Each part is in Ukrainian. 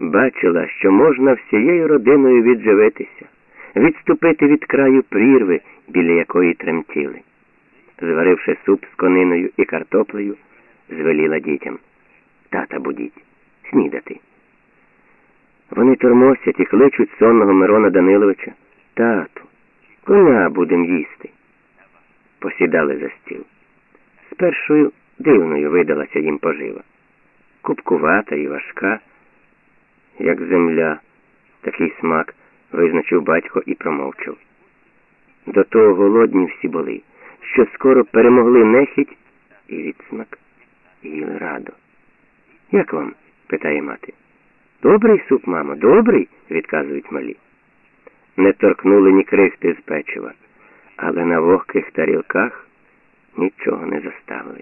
бачила, що можна всією родиною відживитися, відступити від краю прірви, біля якої тремтіли. Зваривши суп з кониною і картоплею, звеліла дітям. Тата будіть, снідати. Вони тормосять і кличуть сонного Мирона Даниловича. Тату, коня будем їсти. Посідали за стіл. З дивною видалася їм пожива. Купкувата і важка, як земля, такий смак визначив батько і промовчав. До того голодні всі були, що скоро перемогли нехідь і відсмак, і їли радо. Як вам? питає мати. Добрий суп, мамо, добрий, відказують малі. Не торкнули ні крихти з печива, але на вогких тарілках нічого не заставили.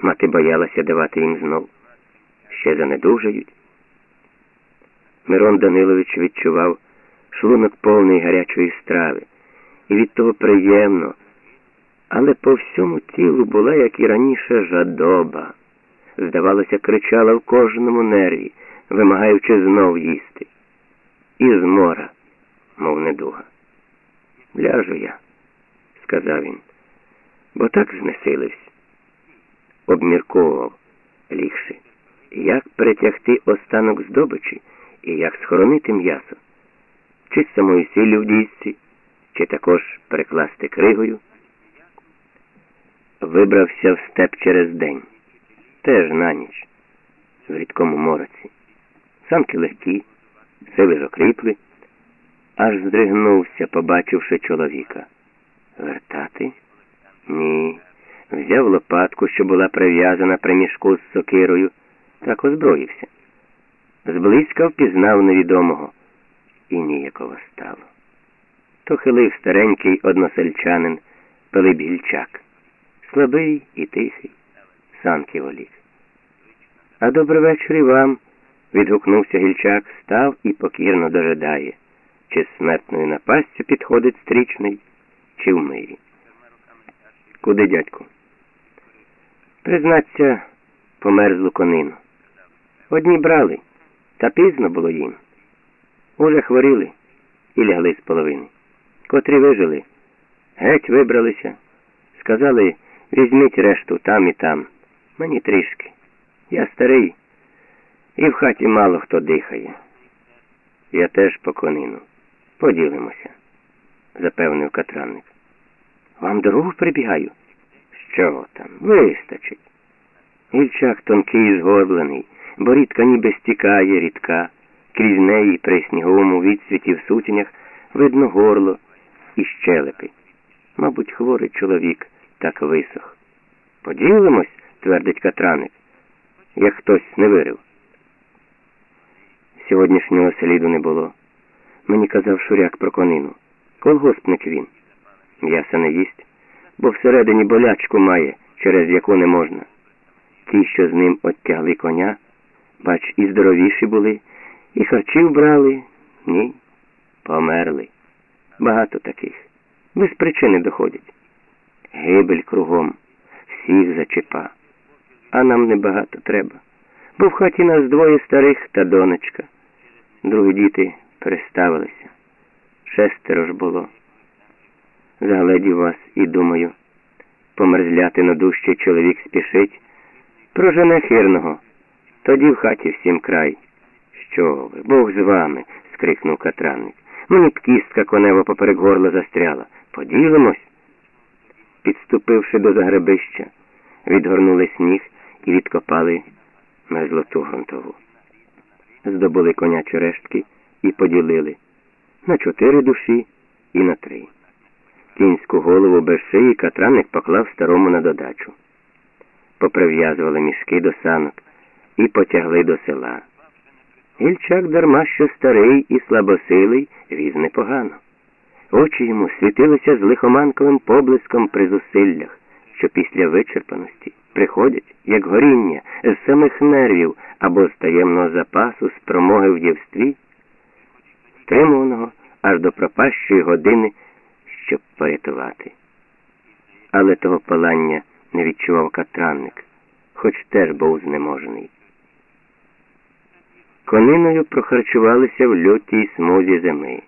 Мати боялася давати їм знов. Ще занедужають. Мирон Данилович відчував шлунок повний гарячої страви, і від того приємно, але по всьому тілу була, як і раніше, жадоба. Здавалося, кричала в кожному нерві, вимагаючи знов їсти. І змора, мов недуга. Ляжу я, сказав він, бо так знесилився. Обмірковував лігши, як перетягти останок здобичі і як схоронити м'ясо, чи з самою сіллю в дійсці, чи також перекласти кригою. Вибрався в степ через день, теж на ніч, в рідкому мороці. Самки легкі, сили ж окріпли, аж здригнувся, побачивши чоловіка. Вертати? Ні. Взяв лопатку, що була прив'язана при мішку з сокирою, так озброївся. Зблизька впізнав невідомого і ніяково стало. То хилив старенький односельчанин Пилип Гільчак. Слабий і тихий, санки волік. А добрий вечір і вам, відгукнувся гільчак, став і покірно дожидає, чи смертною напастю підходить стрічний, чи в мирі. Куди, дядьку? Признаться, померзлу конину. Одні брали, та пізно було їм. Уже хворіли і лягли з половини. Котрі вижили, геть вибралися. Сказали, візьміть решту там і там. Мені трішки. Я старий, і в хаті мало хто дихає. Я теж по конину. Поділимося, запевнив катранник. Вам дорогу прибігаю? Що там? Вистачить. Гільчак тонкий згорблений, бо рідка ніби стікає рідка. Крізь неї при сніговому відсвіті в сутінях видно горло і щелепи. Мабуть, хворий чоловік так висох. Поділимось, твердить катраник, як хтось не вирив. Сьогоднішнього сліду не було. Мені казав шуряк про конину. Колгоспник він. М'яса не їсть, бо всередині болячку має, через яку не можна. Ті, що з ним оттягли коня, бач, і здоровіші були, і харчів брали, ні, померли. Багато таких. Без причини доходять. Гибель кругом, всіх зачепа. А нам небагато треба. Бо в хаті нас двоє старих та донечка. Другі діти переставилися. Шестеро ж було. Загледів вас і думаю, померзляти на дужчий чоловік спішить. Прожене хирного. Тоді в хаті всім край. Що ви, Бог з вами, скрикнув катранник. Мені б кістка конева поперек горла застряла. Поділимось. Підступивши до загребища, відгорнули сніг і відкопали мерзлоту грунтову. Здобули конячі рештки і поділили на чотири душі і на три. Кінську голову без шиї катраник поклав старому на додачу. Поприв'язували мішки до санок і потягли до села. Гільчак дарма що старий і слабосилий, віз непогано. Очі йому світилися з лихоманковим поблиском при зусиллях, що після вичерпаності приходять, як горіння, з самих нервів або з таємного запасу спромоги в дівстві, стримуваного аж до пропащої години, щоб порятувати. Але того палання не відчував катранник, хоч теж був знеможений. Кониною прохарчувалися в лютій смузі зими.